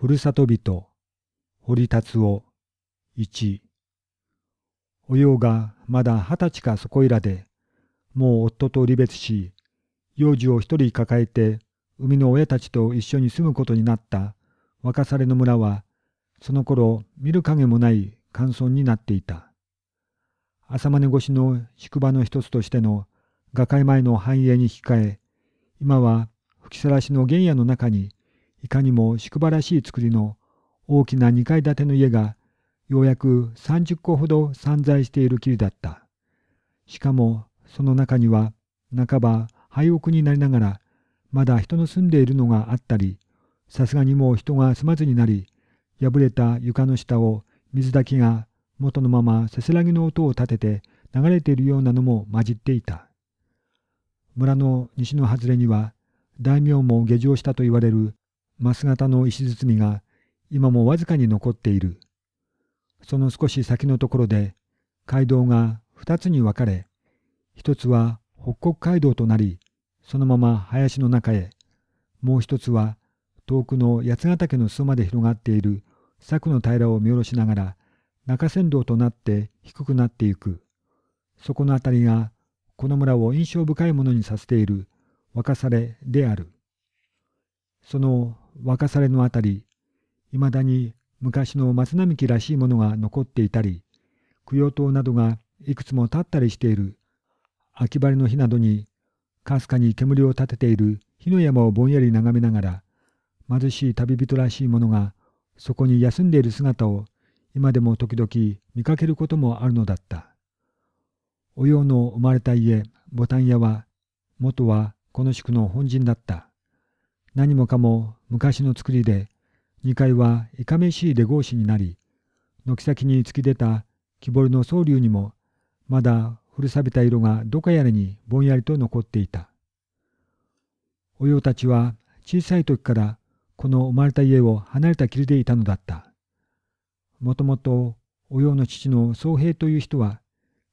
ふるさと人、堀達夫、一。おようがまだ二十歳かそこいらで、もう夫と離別し、幼児を一人抱えて海の親たちと一緒に住むことになった若されの村は、その頃見る影もない寒村になっていた。朝まね越しの宿場の一つとしての画界前の繁栄に引き換え、今は吹きさらしの原野の中にいかにも宿場らしい造りの大きな2階建ての家がようやく30戸ほど散在しているきりだった。しかもその中には半ば廃屋になりながらまだ人の住んでいるのがあったり、さすがにもう人が住まずになり、破れた床の下を水だけが元のまませせらぎの音を立てて流れているようなのも混じっていた。村の西の外れには大名も下城したと言われる増型の石包みが今もわずかに残っている。その少し先のところで街道が二つに分かれ、一つは北国街道となり、そのまま林の中へ、もう一つは遠くの八ヶ岳の裾まで広がっている柵の平らを見下ろしながら中山道となって低くなっていく。そこのあたりがこの村を印象深いものにさせている若されである。その若されのあたり、いまだに昔の松並木らしいものが残っていたり、供養塔などがいくつも立ったりしている。秋晴れの日などに、かすかに煙を立てている火の山をぼんやり眺めながら、貧しい旅人らしいものがそこに休んでいる姿を今でも時々見かけることもあるのだった。おようの生まれた家、ボタン屋は、元はこの宿の本陣だった。何もかも昔の造りで、2階はいかめしい出格子になり、軒先に突き出た木彫りの総流にも、まだ古さびた色がどこやらにぼんやりと残っていた。おようたちは小さい時からこの生まれた家を離れたきりでいたのだった。もともとおようの父の宗平という人は、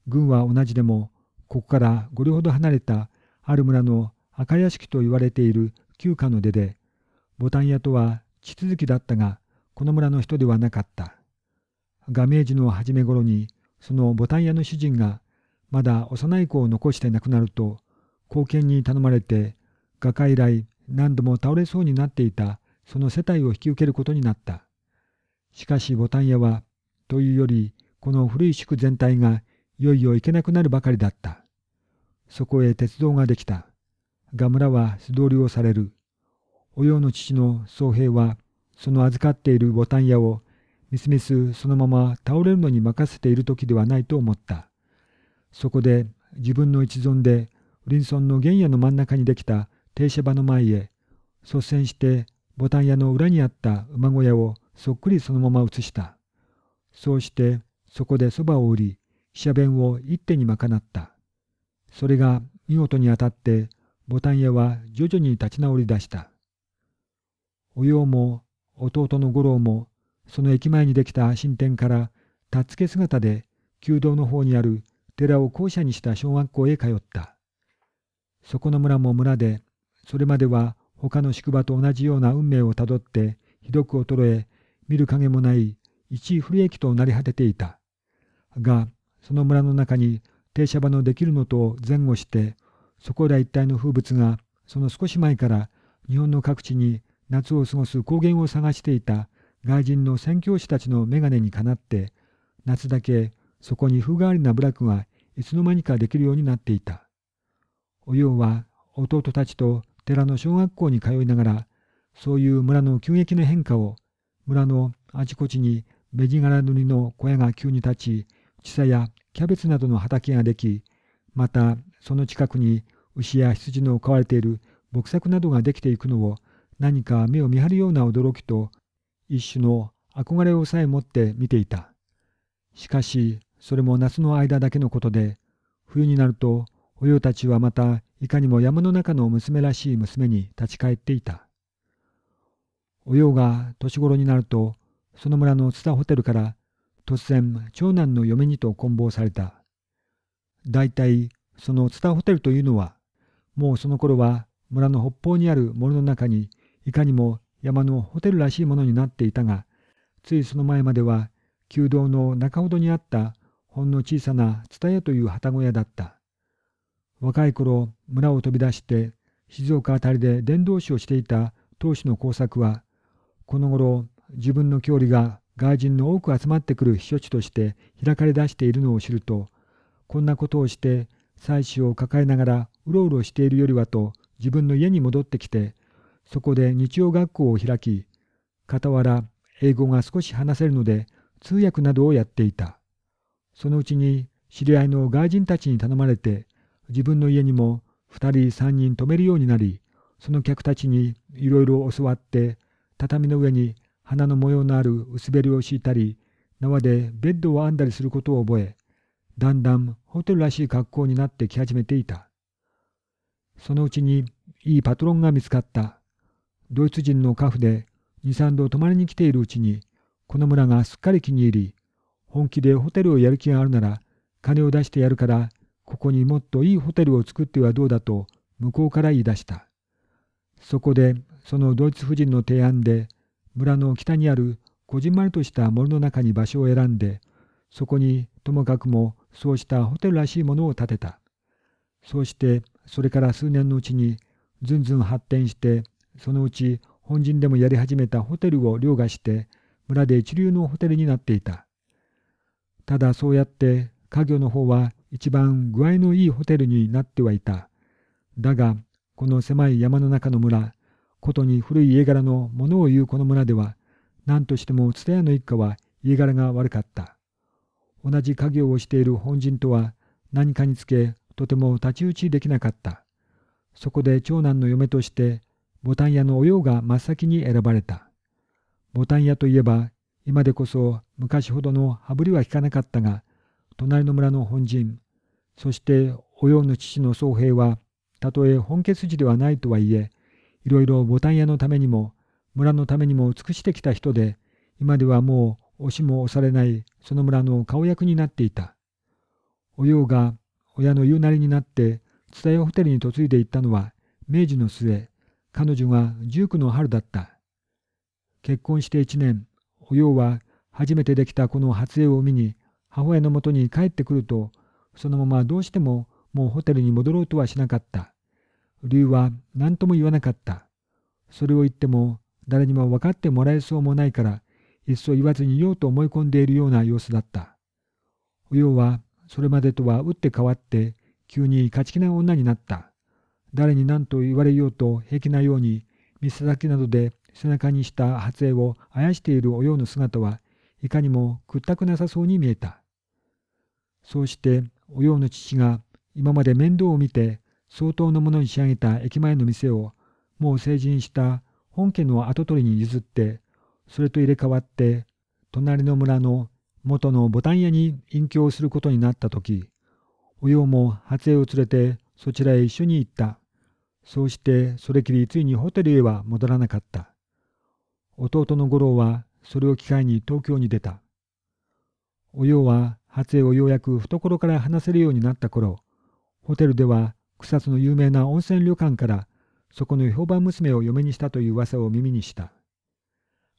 軍は同じでも、ここから五里ほど離れたある村の赤屋敷と言われている旧家の出で、ボタン屋とは地続きだったが、この村の人ではなかった。が明治の初め頃に、そのボタン屋の主人が、まだ幼い子を残して亡くなると、後見に頼まれて、画家以来何度も倒れそうになっていたその世帯を引き受けることになった。しかしボタン屋は、というより、この古い宿全体がいよいよ行けなくなるばかりだった。そこへ鉄道ができた。が村は素通りをされる。おようの父の宗平は、その預かっているボタン屋を、みすみすそのまま倒れるのに任せている時ではないと思った。そこで自分の一存で、林村の原野の真ん中にできた停車場の前へ、率先してボタン屋の裏にあった馬小屋をそっくりそのまま移した。そうしてそこでそばを売り、飛車弁を一手に賄った。それが見事に当たってボタン屋は徐々に立ち直り出した。おようも弟の五郎もその駅前にできた新店からたっつけ姿で旧道の方にある寺を校舎にした小学校へ通った。そこの村も村で、それまでは他の宿場と同じような運命をたどってひどく衰え、見る影もない一古駅となり果てていた。が、その村の中に停車場のできるのと前後して、そこら一帯の風物がその少し前から日本の各地に夏を過ごす高原を探していた外人の宣教師たちの眼鏡にかなって夏だけそこに風変わりな部落がいつの間にかできるようになっていた。おようは弟たちと寺の小学校に通いながらそういう村の急激な変化を村のあちこちに目地柄塗りの小屋が急に立ち地さやキャベツなどの畑ができまたその近くに牛や羊の飼われている牧作などができていくのを何か目を見張るような驚きと一種の憧れをさえ持って見ていた。しかしそれも夏の間だけのことで冬になるとおよたちはまたいかにも山の中の娘らしい娘に立ち返っていた。おようが年頃になるとその村のツタホテルから突然長男の嫁にと棍棒された。大体そのツタホテルというのはもうその頃は村の北方にある森の中にいかにも山のホテルらしいものになっていたが、ついその前までは、旧道の中ほどにあったほんの小さな蔦屋という旗小屋だった。若い頃、村を飛び出して静岡あたりで伝道師をしていた当主の工作は、この頃自分の郷里が外人の多く集まってくる避暑地として開かれ出しているのを知ると、こんなことをして妻子を抱えながらうろうろしているよりはと自分の家に戻ってきて、そこで日曜学校を開き、傍ら英語が少し話せるので通訳などをやっていた。そのうちに知り合いの外人たちに頼まれて、自分の家にも二人三人泊めるようになり、その客たちにいろいろ教わって、畳の上に花の模様のある薄べりを敷いたり、縄でベッドを編んだりすることを覚え、だんだんホテルらしい格好になってき始めていた。そのうちにいいパトロンが見つかった。ドイツ人のカフで二三度泊まりに来ているうちに、この村がすっかり気に入り、本気でホテルをやる気があるなら、金を出してやるから、ここにもっといいホテルを作ってはどうだと、向こうから言い出した。そこで、そのドイツ夫人の提案で、村の北にあるこじんまりとした森の中に場所を選んで、そこにともかくもそうしたホテルらしいものを建てた。そうして、それから数年のうちに、ずんずん発展して、そのうち本陣でもやり始めたホテルを凌駕して、村で一流のホテルになっていた。ただそうやって家業の方は一番具合のいいホテルになってはいた。だが、この狭い山の中の村、ことに古い家柄のものを言うこの村では、何としても蔦屋の一家は家柄が悪かった。同じ家業をしている本人とは何かにつけとても太刀打ちできなかった。そこで長男の嫁としてボタン屋のおようが真っ先に選ばれた。ボタン屋といえば今でこそ昔ほどの羽振りは聞かなかったが、隣の村の本陣、そしておようの父の宗平は、たとえ本家筋ではないとはいえ、いろいろボタン屋のためにも、村のためにも尽くしてきた人で、今ではもう押しも押されないその村の顔役になっていた。おようが親の言うなりになって、蔦屋ホテルに嫁いでいったのは明治の末、彼女が19の春だった。結婚して1年、おようは初めてできたこの初江を見に母親のもとに帰ってくると、そのままどうしてももうホテルに戻ろうとはしなかった。理由は何とも言わなかった。それを言っても誰にも分かってもらえそうもないから、いっそ言わずに言おうと思い込んでいるような様子だった。おようはそれまでとは打って変わって急に勝ち気な女になった。誰に何と言われようと平気なように店先などで背中にした発影をあやしているおようの姿はいかにも屈託なさそうに見えた。そうしておようの父が今まで面倒を見て相当のものに仕上げた駅前の店をもう成人した本家の跡取りに譲ってそれと入れ替わって隣の村の元のボタン屋に隠居をすることになった時おようも初江を連れてそちらへ一緒に行った。そうしてそれきりついにホテルへは戻らなかった。弟の五郎はそれを機会に東京に出た。おようは初江をようやく懐から話せるようになった頃、ホテルでは草津の有名な温泉旅館からそこの評判娘を嫁にしたという噂を耳にした。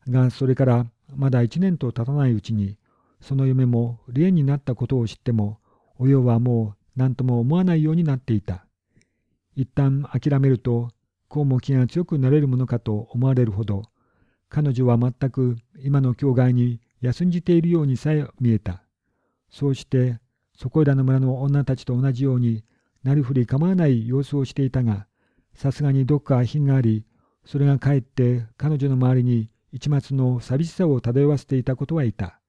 が、それからまだ一年と経たないうちに、その嫁も離縁になったことを知っても、おようはもう何とも思わないようになっていた。一旦諦めると、こうも気が強くなれるものかと思われるほど、彼女は全く今の境外に休んじているようにさえ見えた。そうして、そこいらの村の女たちと同じようになりふり構わない様子をしていたが、さすがにどっか品があり、それがかえって彼女の周りに一抹の寂しさを漂わせていたことはいた。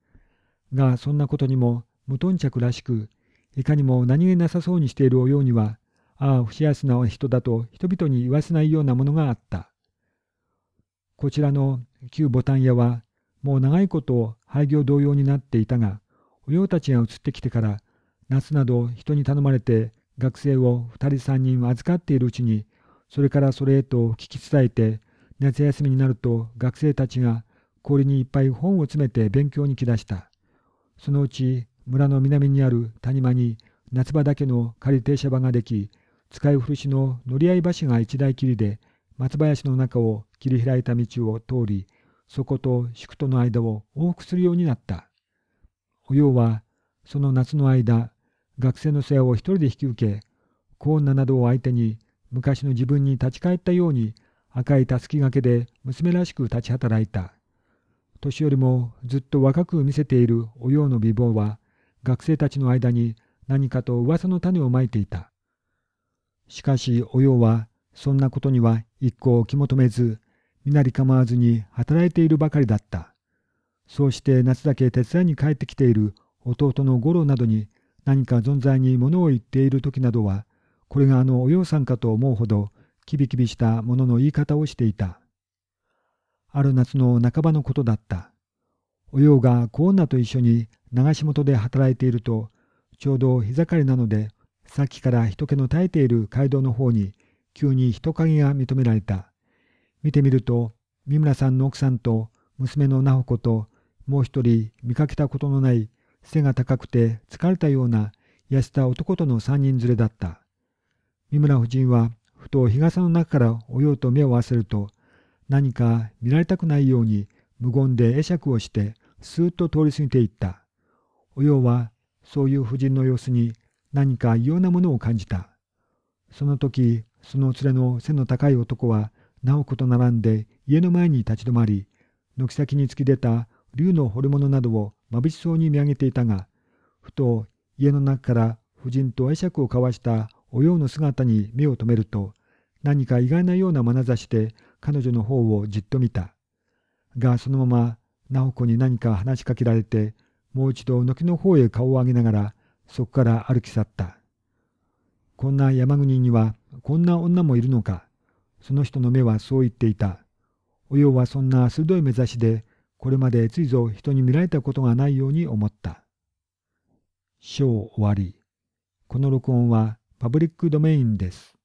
が、そんなことにも無頓着らしく、いかにも何気なさそうにしているおようには、ああ、不幸せな人だと人々に言わせないようなものがあった。こちらの旧ボタン屋は、もう長いこと廃業同様になっていたが、おようたちが移ってきてから、夏など人に頼まれて学生を2人3人預かっているうちに、それからそれへと聞き伝えて、夏休みになると学生たちが氷にいっぱい本を詰めて勉強に来だした。そのうち村の南にある谷間に夏場だけの仮停車場ができ、使い古しの乗り合い橋が一台きりで、松林の中を切り開いた道を通り、そこと宿徒の間を往復するようになった。おようは、その夏の間、学生の世話を一人で引き受け、コーナなどを相手に昔の自分に立ち返ったように赤いたすきがけで娘らしく立ち働いた。年よりもずっと若く見せているおようの美貌は学生たちの間に何かと噂の種をまいていた。しかしおようはそんなことには一向気求めず、身なり構わずに働いているばかりだった。そうして夏だけ手伝いに帰ってきている弟の五郎などに何か存在に物を言っている時などは、これがあのお嬢さんかと思うほど、キビキビしたものの言い方をしていた。ある夏の半ばのことだった。お葉が子女と一緒に流し元で働いていると、ちょうど日盛りなので、さっきから人気の絶えている街道の方に、急に人影が認められた。見てみると、三村さんの奥さんと娘の直子と、もう一人見かけたことのない背が高くて疲れたような痩せた男との三人連れだった。三村夫人はふと日傘の中からおようと目を合わせると何か見られたくないように無言で会釈をしてスーッと通り過ぎていった。おようはそういう夫人の様子に何か異様なものを感じた。その時その連れの背の高い男は直子と並んで家の前に立ち止まり軒先に突き出た竜の彫り物などをまぶしそうに見上げていたが、ふと家の中から夫人と会釈を交わしたお葉の姿に目を留めると、何か意外なような眼差しで彼女の方をじっと見た。が、そのまま直子に何か話しかけられて、もう一度軒の方へ顔を上げながら、そこから歩き去った。こんな山国にはこんな女もいるのか。その人の目はそう言っていた。お葉はそんな鋭い目指しでこれまでついぞ人に見られたことがないように思った。章終わり。この録音はパブリックドメインです。